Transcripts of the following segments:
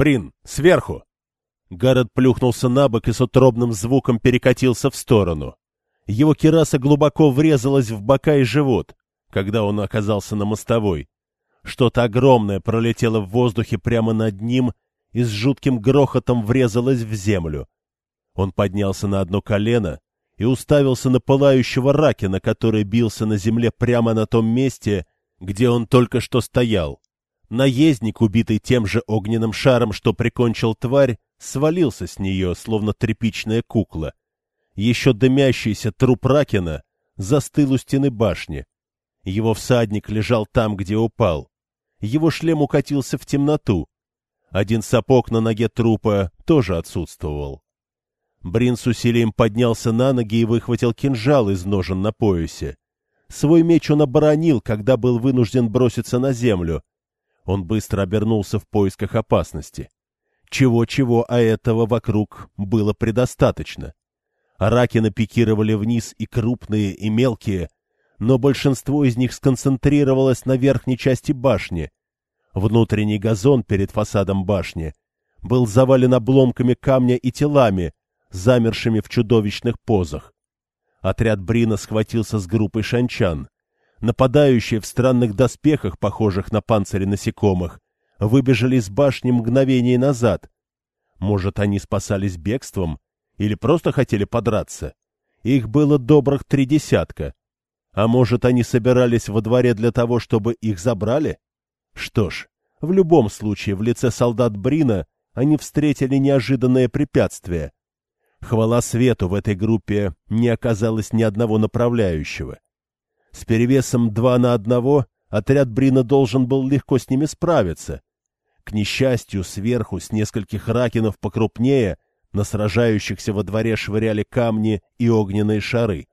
Брин, сверху!» Гаррет плюхнулся на бок и с утробным звуком перекатился в сторону. Его кераса глубоко врезалась в бока и живот, когда он оказался на мостовой. Что-то огромное пролетело в воздухе прямо над ним и с жутким грохотом врезалось в землю. Он поднялся на одно колено и уставился на пылающего ракина, который бился на земле прямо на том месте, где он только что стоял. Наездник, убитый тем же огненным шаром, что прикончил тварь, свалился с нее, словно тряпичная кукла. Еще дымящийся труп Ракина застыл у стены башни. Его всадник лежал там, где упал. Его шлем укатился в темноту. Один сапог на ноге трупа тоже отсутствовал. Брин с усилием поднялся на ноги и выхватил кинжал из ножен на поясе. Свой меч он оборонил, когда был вынужден броситься на землю. Он быстро обернулся в поисках опасности. Чего-чего, а этого вокруг было предостаточно. Аракины пикировали вниз и крупные, и мелкие, но большинство из них сконцентрировалось на верхней части башни. Внутренний газон перед фасадом башни был завален обломками камня и телами, замершими в чудовищных позах. Отряд Брина схватился с группой шанчан. Нападающие в странных доспехах, похожих на панцири насекомых, выбежали из башни мгновение назад. Может, они спасались бегством или просто хотели подраться? Их было добрых три десятка. А может, они собирались во дворе для того, чтобы их забрали? Что ж, в любом случае, в лице солдат Брина они встретили неожиданное препятствие — Хвала свету в этой группе не оказалось ни одного направляющего. С перевесом два на одного отряд Брина должен был легко с ними справиться. К несчастью, сверху с нескольких ракинов покрупнее на сражающихся во дворе швыряли камни и огненные шары.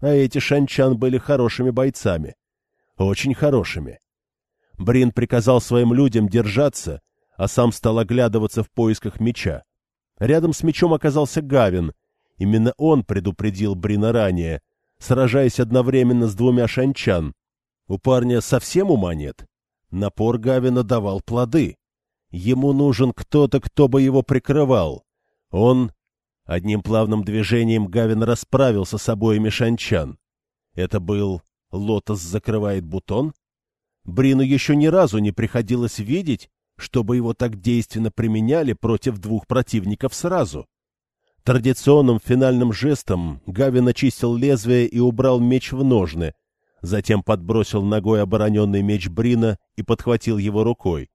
А эти шанчан были хорошими бойцами. Очень хорошими. Брин приказал своим людям держаться, а сам стал оглядываться в поисках меча. Рядом с мечом оказался Гавин. Именно он предупредил Брина ранее, сражаясь одновременно с двумя шанчан. У парня совсем ума нет. Напор Гавина давал плоды. Ему нужен кто-то, кто бы его прикрывал. Он... Одним плавным движением Гавин расправился с обоими шанчан. Это был «Лотос закрывает бутон»? Брину еще ни разу не приходилось видеть, чтобы его так действенно применяли против двух противников сразу. Традиционным финальным жестом Гавин очистил лезвие и убрал меч в ножны, затем подбросил ногой обороненный меч Брина и подхватил его рукой.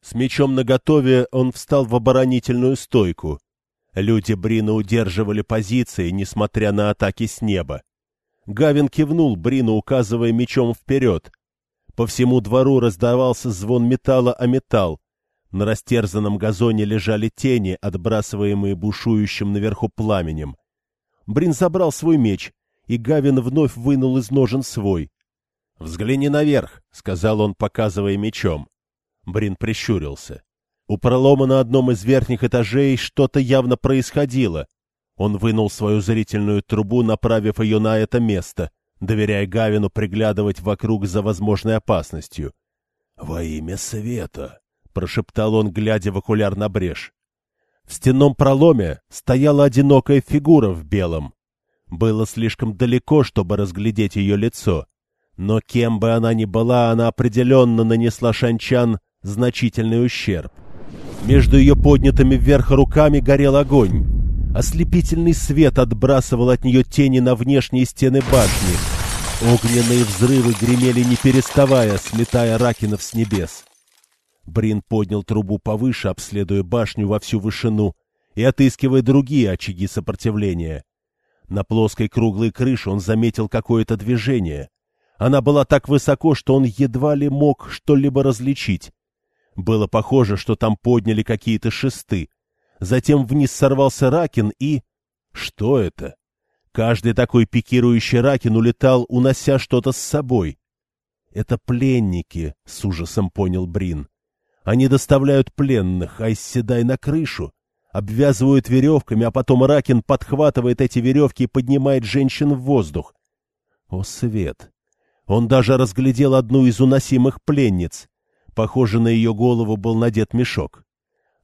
С мечом наготове он встал в оборонительную стойку. Люди Брина удерживали позиции, несмотря на атаки с неба. Гавин кивнул Брину, указывая мечом вперед. По всему двору раздавался звон металла о металл. На растерзанном газоне лежали тени, отбрасываемые бушующим наверху пламенем. Брин забрал свой меч, и Гавин вновь вынул из ножен свой. — Взгляни наверх, — сказал он, показывая мечом. Брин прищурился. У пролома на одном из верхних этажей что-то явно происходило. Он вынул свою зрительную трубу, направив ее на это место доверяя Гавину приглядывать вокруг за возможной опасностью. — Во имя света! — прошептал он, глядя в окуляр на брешь. В стенном проломе стояла одинокая фигура в белом. Было слишком далеко, чтобы разглядеть ее лицо. Но кем бы она ни была, она определенно нанесла шанчан значительный ущерб. Между ее поднятыми вверх руками горел огонь. Ослепительный свет отбрасывал от нее тени на внешние стены башни. Огненные взрывы гремели не переставая, слетая ракинов с небес. Брин поднял трубу повыше, обследуя башню во всю вышину и отыскивая другие очаги сопротивления. На плоской круглой крыше он заметил какое-то движение. Она была так высоко, что он едва ли мог что-либо различить. Было похоже, что там подняли какие-то шесты. Затем вниз сорвался Ракин и... Что это? Каждый такой пикирующий Ракин улетал, унося что-то с собой. Это пленники, с ужасом понял Брин. Они доставляют пленных, а на крышу, обвязывают веревками, а потом Ракин подхватывает эти веревки и поднимает женщин в воздух. О, свет! Он даже разглядел одну из уносимых пленниц. Похоже, на ее голову был надет мешок.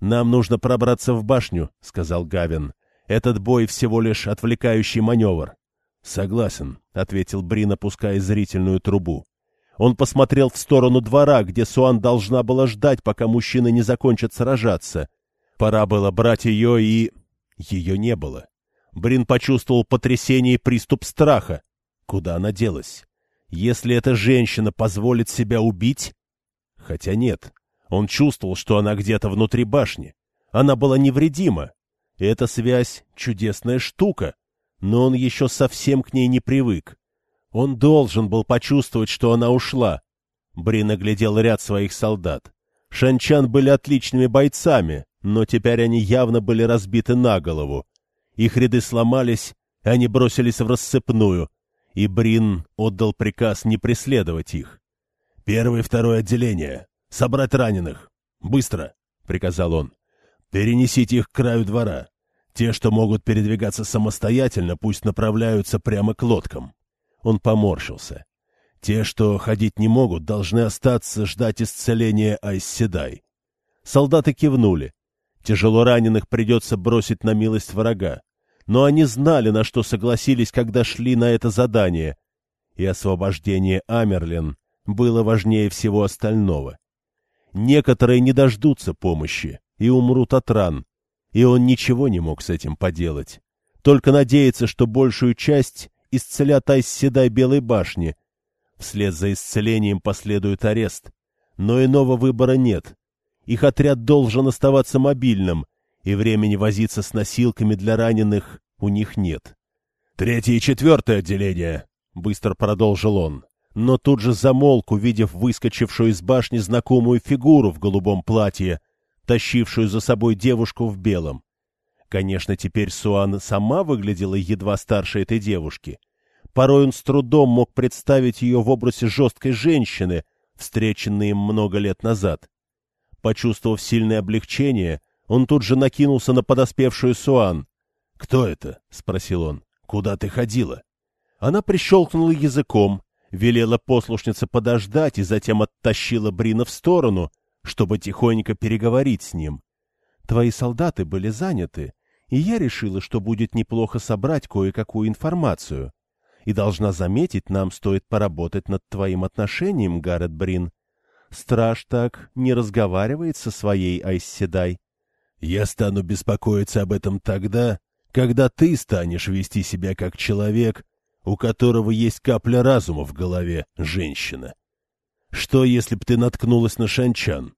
«Нам нужно пробраться в башню», — сказал Гавин. «Этот бой всего лишь отвлекающий маневр». «Согласен», — ответил Брин, опуская зрительную трубу. Он посмотрел в сторону двора, где Суан должна была ждать, пока мужчины не закончат сражаться. Пора было брать ее, и... Ее не было. Брин почувствовал потрясение и приступ страха. Куда она делась? Если эта женщина позволит себя убить... Хотя нет, он чувствовал, что она где-то внутри башни. Она была невредима. Эта связь — чудесная штука, но он еще совсем к ней не привык. Он должен был почувствовать, что она ушла. Брин оглядел ряд своих солдат. Шанчан были отличными бойцами, но теперь они явно были разбиты на голову. Их ряды сломались, они бросились в рассыпную, и Брин отдал приказ не преследовать их. «Первое и второе отделение. Собрать раненых. Быстро!» — приказал он. «Перенесите их к краю двора. Те, что могут передвигаться самостоятельно, пусть направляются прямо к лодкам. Он поморщился. Те, что ходить не могут, должны остаться ждать исцеления Айсседай. Солдаты кивнули. Тяжело раненых придется бросить на милость врага. Но они знали, на что согласились, когда шли на это задание. И освобождение Амерлин было важнее всего остального. Некоторые не дождутся помощи и умрут от ран, и он ничего не мог с этим поделать. Только надеяться, что большую часть исцелят Айсседай Белой башни. Вслед за исцелением последует арест. Но иного выбора нет. Их отряд должен оставаться мобильным, и времени возиться с носилками для раненых у них нет. «Третье и четвертое отделение», — быстро продолжил он, но тут же замолк, увидев выскочившую из башни знакомую фигуру в голубом платье, тащившую за собой девушку в белом. Конечно, теперь Суан сама выглядела едва старше этой девушки. Порой он с трудом мог представить ее в образе жесткой женщины, встреченной им много лет назад. Почувствовав сильное облегчение, он тут же накинулся на подоспевшую Суан. «Кто это?» — спросил он. «Куда ты ходила?» Она прищелкнула языком, велела послушнице подождать и затем оттащила Брина в сторону, чтобы тихонько переговорить с ним. «Твои солдаты были заняты, и я решила, что будет неплохо собрать кое-какую информацию. И должна заметить, нам стоит поработать над твоим отношением, Гаррет Брин. Страж так не разговаривает со своей Айсседай. Я стану беспокоиться об этом тогда, когда ты станешь вести себя как человек, у которого есть капля разума в голове, женщина. Что, если б ты наткнулась на шанчан?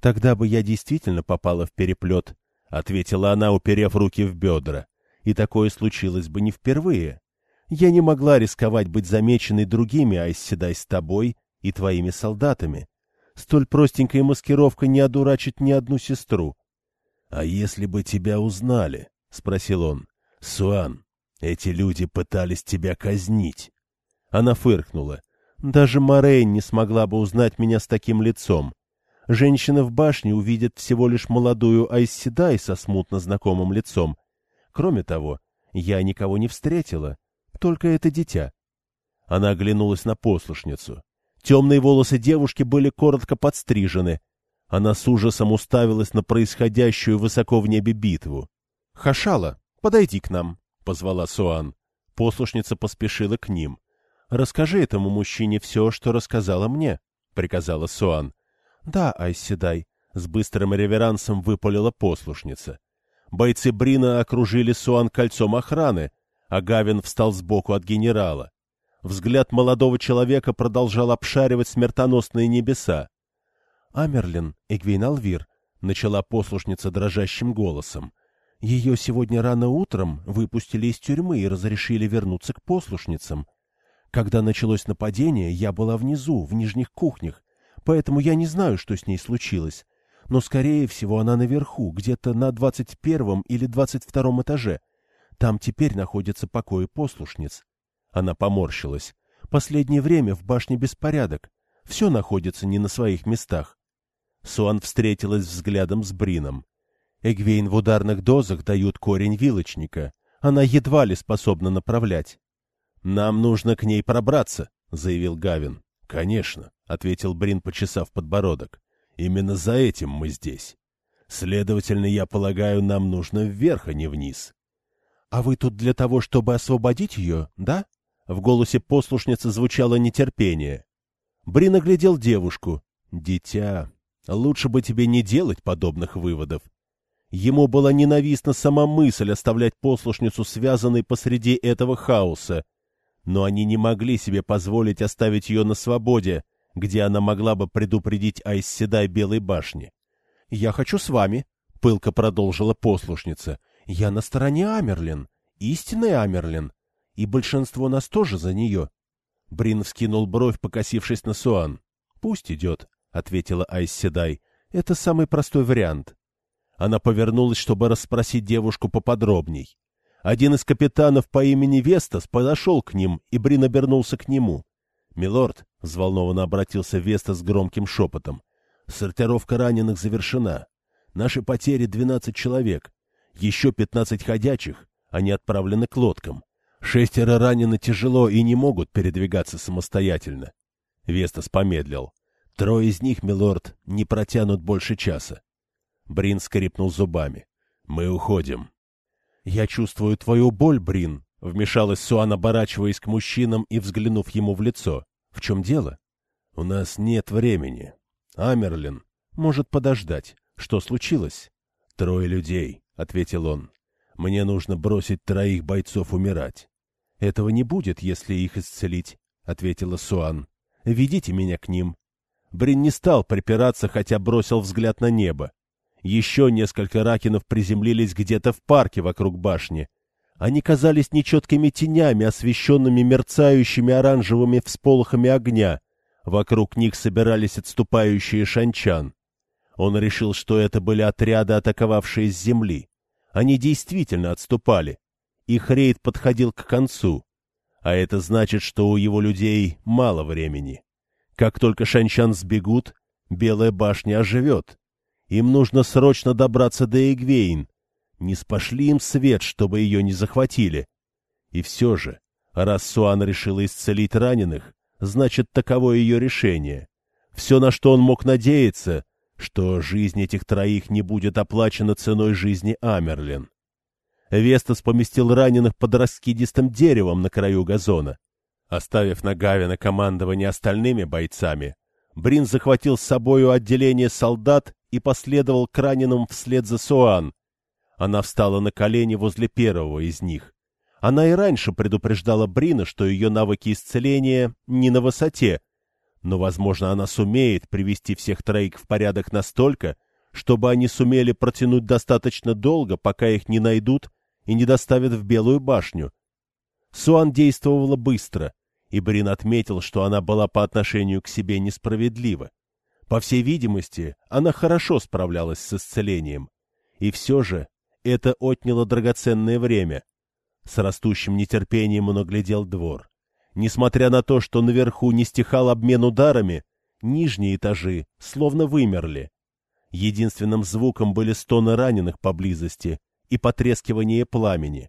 Тогда бы я действительно попала в переплет, — ответила она, уперев руки в бедра. И такое случилось бы не впервые. Я не могла рисковать быть замеченной другими, а исседай с тобой и твоими солдатами. Столь простенькая маскировка не одурачит ни одну сестру. — А если бы тебя узнали? — спросил он. — Суан, эти люди пытались тебя казнить. Она фыркнула. Даже Морейн не смогла бы узнать меня с таким лицом. Женщина в башне увидит всего лишь молодую Айсседай со смутно знакомым лицом. Кроме того, я никого не встретила, только это дитя. Она оглянулась на послушницу. Темные волосы девушки были коротко подстрижены. Она с ужасом уставилась на происходящую высоко в небе битву. — Хашала, подойди к нам, — позвала Суан. Послушница поспешила к ним. — Расскажи этому мужчине все, что рассказала мне, — приказала Суан. — Да, Айседай, — с быстрым реверансом выпалила послушница. Бойцы Брина окружили Суан кольцом охраны, а Гавин встал сбоку от генерала. Взгляд молодого человека продолжал обшаривать смертоносные небеса. — Амерлин, Эгвейн Алвир, — начала послушница дрожащим голосом. Ее сегодня рано утром выпустили из тюрьмы и разрешили вернуться к послушницам. Когда началось нападение, я была внизу, в нижних кухнях, поэтому я не знаю, что с ней случилось. Но, скорее всего, она наверху, где-то на двадцать первом или двадцать втором этаже. Там теперь находятся покои послушниц. Она поморщилась. Последнее время в башне беспорядок. Все находится не на своих местах. Суан встретилась взглядом с Брином. Эгвейн в ударных дозах дают корень вилочника. Она едва ли способна направлять. — Нам нужно к ней пробраться, — заявил Гавин. — Конечно, — ответил Брин, почесав подбородок. — Именно за этим мы здесь. Следовательно, я полагаю, нам нужно вверх, а не вниз. — А вы тут для того, чтобы освободить ее, да? В голосе послушницы звучало нетерпение. Брин оглядел девушку. «Дитя, лучше бы тебе не делать подобных выводов. Ему была ненавистна сама мысль оставлять послушницу связанной посреди этого хаоса. Но они не могли себе позволить оставить ее на свободе, где она могла бы предупредить Айсседай Белой башни. — Я хочу с вами, — пылко продолжила послушница. — Я на стороне Амерлин, истинный Амерлин, и большинство нас тоже за нее. Брин вскинул бровь, покосившись на Суан. — Пусть идет, — ответила Айсседай. — Это самый простой вариант. Она повернулась, чтобы расспросить девушку поподробней. Один из капитанов по имени Вестас подошел к ним, и Брин обернулся к нему. «Милорд», — взволнованно обратился Вестас громким шепотом, — «сортировка раненых завершена. Наши потери — двенадцать человек. Еще пятнадцать ходячих, они отправлены к лодкам. Шестеро ранены тяжело и не могут передвигаться самостоятельно». Вестас помедлил. «Трое из них, милорд, не протянут больше часа. Брин скрипнул зубами. «Мы уходим». «Я чувствую твою боль, Брин», — вмешалась Суан, оборачиваясь к мужчинам и взглянув ему в лицо. «В чем дело?» «У нас нет времени. Амерлин может подождать. Что случилось?» «Трое людей», — ответил он. «Мне нужно бросить троих бойцов умирать». «Этого не будет, если их исцелить», — ответила Суан. «Ведите меня к ним». Брин не стал припираться, хотя бросил взгляд на небо. Еще несколько ракинов приземлились где-то в парке вокруг башни. Они казались нечеткими тенями, освещенными мерцающими оранжевыми всполохами огня. Вокруг них собирались отступающие шанчан. Он решил, что это были отряды, атаковавшие с земли. Они действительно отступали. Их рейд подходил к концу. А это значит, что у его людей мало времени. Как только шанчан сбегут, Белая башня оживет. Им нужно срочно добраться до Эгвейн. Не спошли им свет, чтобы ее не захватили. И все же, раз Суан решила исцелить раненых, значит, таково ее решение. Все, на что он мог надеяться, что жизнь этих троих не будет оплачена ценой жизни Амерлин. Вестас поместил раненых под раскидистым деревом на краю газона. Оставив на Гавина командование остальными бойцами, Брин захватил с собою отделение солдат и последовал к раненым вслед за Суан. Она встала на колени возле первого из них. Она и раньше предупреждала Брина, что ее навыки исцеления не на высоте, но, возможно, она сумеет привести всех троих в порядок настолько, чтобы они сумели протянуть достаточно долго, пока их не найдут и не доставят в Белую башню. Суан действовала быстро, и Брин отметил, что она была по отношению к себе несправедлива. По всей видимости, она хорошо справлялась с исцелением. И все же это отняло драгоценное время. С растущим нетерпением он оглядел двор. Несмотря на то, что наверху не стихал обмен ударами, нижние этажи словно вымерли. Единственным звуком были стоны раненых поблизости и потрескивание пламени.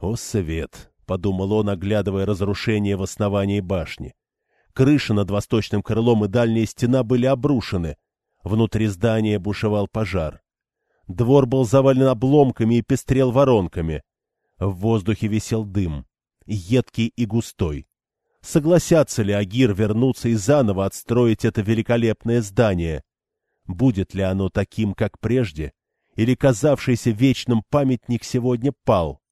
«О, совет!» — подумал он, оглядывая разрушение в основании башни. Крыша над восточным крылом и дальняя стена были обрушены. Внутри здания бушевал пожар. Двор был завален обломками и пестрел воронками. В воздухе висел дым, едкий и густой. Согласятся ли Агир вернуться и заново отстроить это великолепное здание? Будет ли оно таким, как прежде, или казавшийся вечным памятник сегодня пал?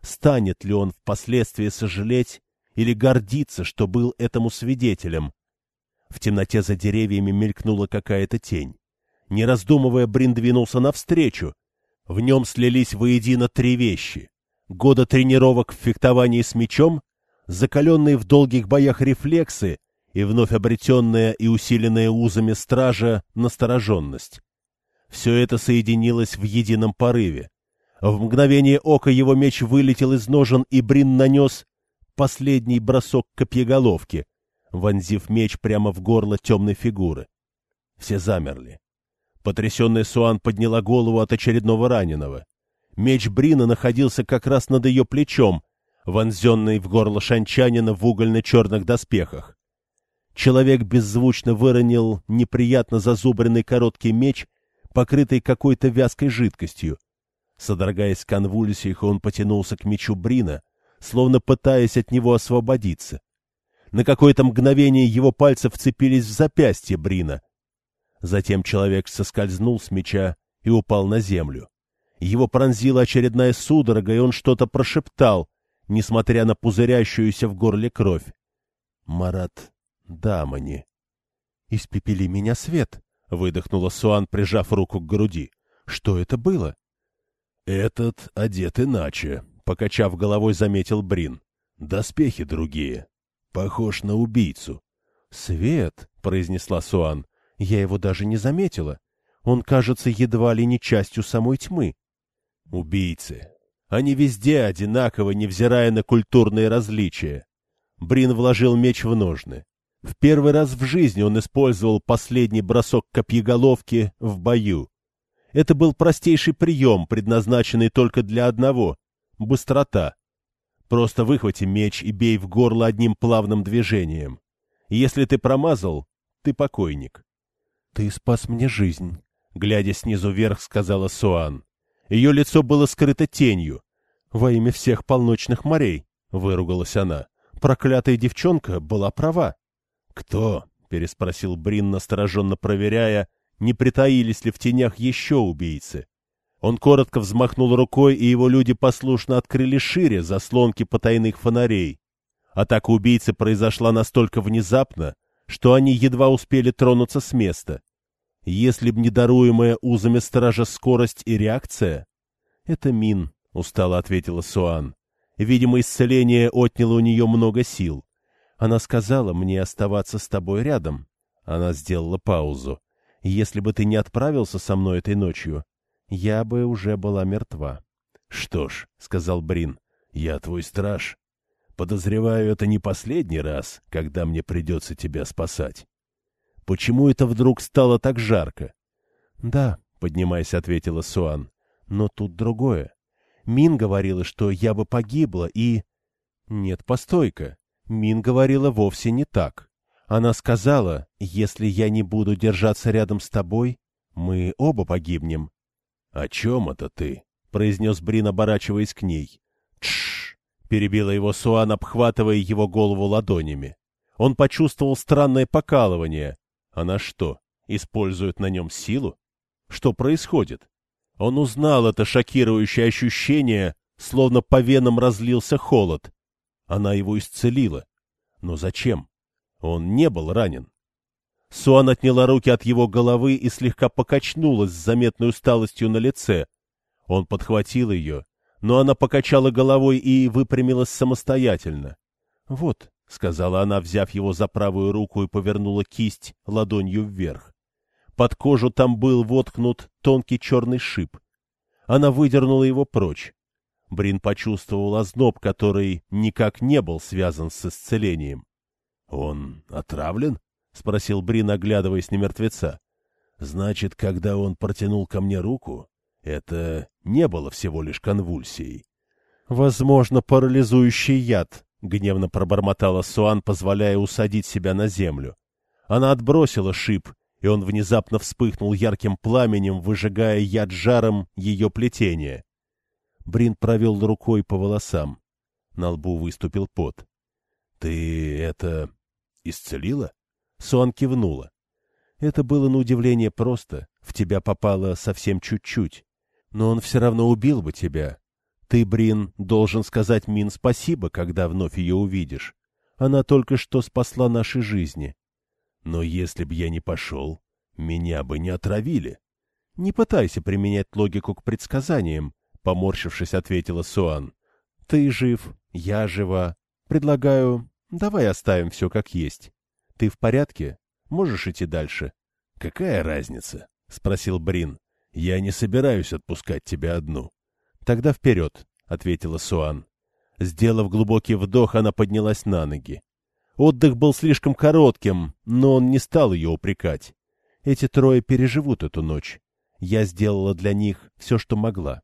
Станет ли он впоследствии сожалеть или гордиться, что был этому свидетелем. В темноте за деревьями мелькнула какая-то тень. Не раздумывая, Брин двинулся навстречу. В нем слились воедино три вещи. Года тренировок в фехтовании с мечом, закаленные в долгих боях рефлексы и вновь обретенная и усиленная узами стража настороженность. Все это соединилось в едином порыве. В мгновение ока его меч вылетел из ножен, и Брин нанес последний бросок копьеголовки, вонзив меч прямо в горло темной фигуры. Все замерли. Потрясенная Суан подняла голову от очередного раненого. Меч Брина находился как раз над ее плечом, вонзенный в горло шанчанина в угольно-черных доспехах. Человек беззвучно выронил неприятно зазубренный короткий меч, покрытой какой-то вязкой жидкостью. Содрогаясь конвульсиях, он потянулся к мечу Брина, словно пытаясь от него освободиться. На какое-то мгновение его пальцы вцепились в запястье Брина. Затем человек соскользнул с меча и упал на землю. Его пронзила очередная судорога, и он что-то прошептал, несмотря на пузырящуюся в горле кровь. Марат Дамани. «Испепели меня свет!» — выдохнула Суан, прижав руку к груди. «Что это было?» «Этот одет иначе», — покачав головой, заметил Брин. «Доспехи другие. Похож на убийцу». «Свет!» — произнесла Суан. «Я его даже не заметила. Он кажется едва ли не частью самой тьмы». «Убийцы. Они везде одинаковы, невзирая на культурные различия». Брин вложил меч в ножны. В первый раз в жизни он использовал последний бросок копьеголовки в бою. Это был простейший прием, предназначенный только для одного — быстрота. Просто выхвати меч и бей в горло одним плавным движением. Если ты промазал, ты покойник. — Ты спас мне жизнь, — глядя снизу вверх, сказала Суан. Ее лицо было скрыто тенью. — Во имя всех полночных морей, — выругалась она. Проклятая девчонка была права. — Кто? — переспросил Брин, настороженно проверяя, не притаились ли в тенях еще убийцы. Он коротко взмахнул рукой, и его люди послушно открыли шире заслонки потайных фонарей. Атака убийцы произошла настолько внезапно, что они едва успели тронуться с места. Если б не даруемая узами стража скорость и реакция... — Это Мин, — устало ответила Суан. Видимо, исцеление отняло у нее много сил. Она сказала мне оставаться с тобой рядом. Она сделала паузу. Если бы ты не отправился со мной этой ночью, я бы уже была мертва. — Что ж, — сказал Брин, — я твой страж. Подозреваю, это не последний раз, когда мне придется тебя спасать. Почему это вдруг стало так жарко? — Да, — поднимаясь, ответила Суан, — но тут другое. Мин говорила, что я бы погибла, и... Нет, постой-ка. Мин говорила вовсе не так. Она сказала, если я не буду держаться рядом с тобой, мы оба погибнем. — О чем это ты? — произнес Брин, оборачиваясь к ней. — Тш! — перебила его Суан, обхватывая его голову ладонями. Он почувствовал странное покалывание. Она что, использует на нем силу? Что происходит? Он узнал это шокирующее ощущение, словно по венам разлился холод. Она его исцелила. Но зачем? Он не был ранен. Суан отняла руки от его головы и слегка покачнулась с заметной усталостью на лице. Он подхватил ее, но она покачала головой и выпрямилась самостоятельно. — Вот, — сказала она, взяв его за правую руку и повернула кисть ладонью вверх. Под кожу там был воткнут тонкий черный шип. Она выдернула его прочь. Брин почувствовал озноб, который никак не был связан с исцелением. — Он отравлен? — спросил Брин, оглядываясь на мертвеца. — Значит, когда он протянул ко мне руку, это не было всего лишь конвульсией. — Возможно, парализующий яд, — гневно пробормотала Суан, позволяя усадить себя на землю. Она отбросила шип, и он внезапно вспыхнул ярким пламенем, выжигая яд жаром ее плетения. Брин провел рукой по волосам. На лбу выступил пот. — Ты это... исцелила? Суан кивнула. Это было на удивление просто. В тебя попало совсем чуть-чуть. Но он все равно убил бы тебя. Ты, Брин, должен сказать Мин спасибо, когда вновь ее увидишь. Она только что спасла наши жизни. Но если б я не пошел, меня бы не отравили. Не пытайся применять логику к предсказаниям, — поморщившись, ответила Суан. Ты жив, я жива. Предлагаю, давай оставим все как есть. Ты в порядке? Можешь идти дальше? — Какая разница? — спросил Брин. — Я не собираюсь отпускать тебя одну. — Тогда вперед, — ответила Суан. Сделав глубокий вдох, она поднялась на ноги. Отдых был слишком коротким, но он не стал ее упрекать. Эти трое переживут эту ночь. Я сделала для них все, что могла.